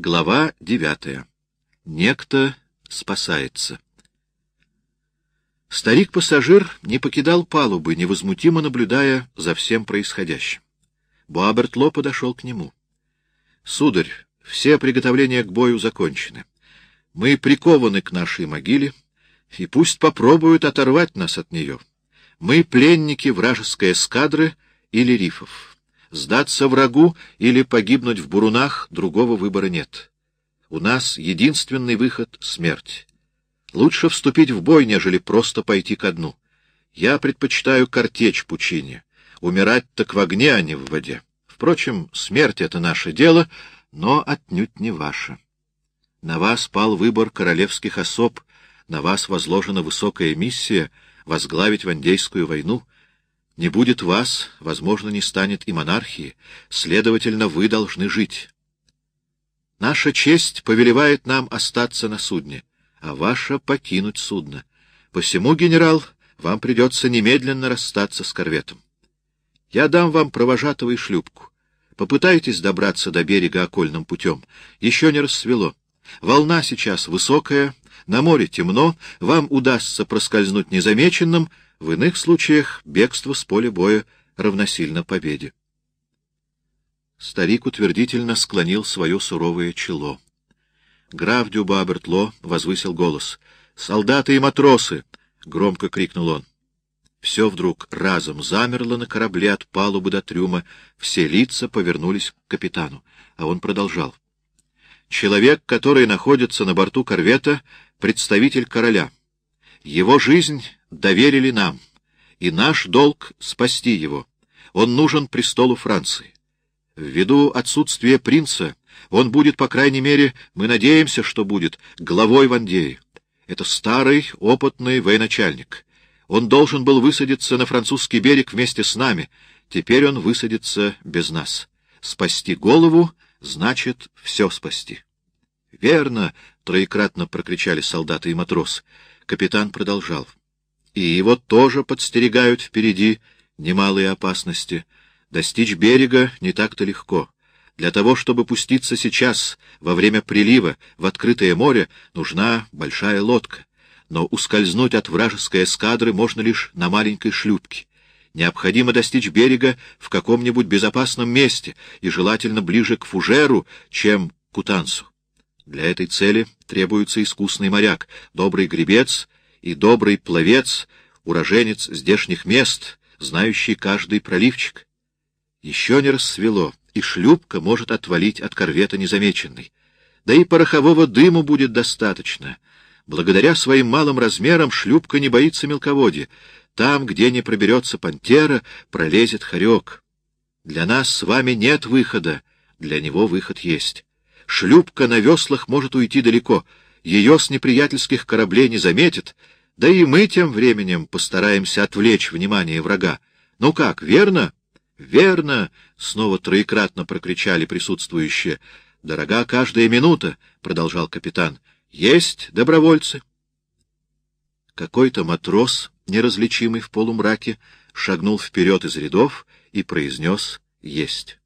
Глава девятая. Некто спасается. Старик-пассажир не покидал палубы, невозмутимо наблюдая за всем происходящим. Буабертло подошел к нему. — Сударь, все приготовления к бою закончены. Мы прикованы к нашей могиле, и пусть попробуют оторвать нас от нее. Мы пленники вражеской эскадры или рифов. Сдаться врагу или погибнуть в бурунах другого выбора нет. У нас единственный выход — смерть. Лучше вступить в бой, нежели просто пойти ко дну. Я предпочитаю картечь пучине. Умирать так в огне, а не в воде. Впрочем, смерть — это наше дело, но отнюдь не ваше. На вас пал выбор королевских особ, на вас возложена высокая миссия — возглавить Вандейскую войну — не будет вас, возможно, не станет и монархии, следовательно, вы должны жить. Наша честь повелевает нам остаться на судне, а ваша — покинуть судно. Посему, генерал, вам придется немедленно расстаться с корветом. Я дам вам провожатого и шлюпку. Попытайтесь добраться до берега окольным путем. Еще не рассвело. Волна сейчас высокая, на море темно, вам удастся проскользнуть незамеченным — в иных случаях бегство с поля боя равносильно победе. Старик утвердительно склонил свое суровое чело. Граф Дюба Бертло возвысил голос. «Солдаты и матросы!» — громко крикнул он. Все вдруг разом замерло на корабле от палубы до трюма, все лица повернулись к капитану, а он продолжал. «Человек, который находится на борту корвета, — представитель короля. Его жизнь доверили нам, и наш долг — спасти его. Он нужен престолу Франции. Ввиду отсутствия принца, он будет, по крайней мере, мы надеемся, что будет, главой Вандеи. Это старый, опытный военачальник. Он должен был высадиться на французский берег вместе с нами. Теперь он высадится без нас. Спасти голову — значит все спасти. — Верно! — троекратно прокричали солдаты и матрос. Капитан продолжал. — и его тоже подстерегают впереди немалые опасности. Достичь берега не так-то легко. Для того, чтобы пуститься сейчас, во время прилива, в открытое море, нужна большая лодка. Но ускользнуть от вражеской эскадры можно лишь на маленькой шлюпке. Необходимо достичь берега в каком-нибудь безопасном месте, и желательно ближе к Фужеру, чем к Утансу. Для этой цели требуется искусный моряк, добрый гребец и добрый пловец, уроженец здешних мест, знающий каждый проливчик. Еще не рассвело, и шлюпка может отвалить от корвета незамеченной. Да и порохового дыму будет достаточно. Благодаря своим малым размерам шлюпка не боится мелководья. Там, где не проберется пантера, пролезет хорек. Для нас с вами нет выхода, для него выход есть. Шлюпка на веслах может уйти далеко — ее с неприятельских кораблей не заметят, да и мы тем временем постараемся отвлечь внимание врага. Ну как, верно? Верно! — снова троекратно прокричали присутствующие. — Дорога каждая минута, — продолжал капитан. — Есть добровольцы. Какой-то матрос, неразличимый в полумраке, шагнул вперед из рядов и произнес «Есть».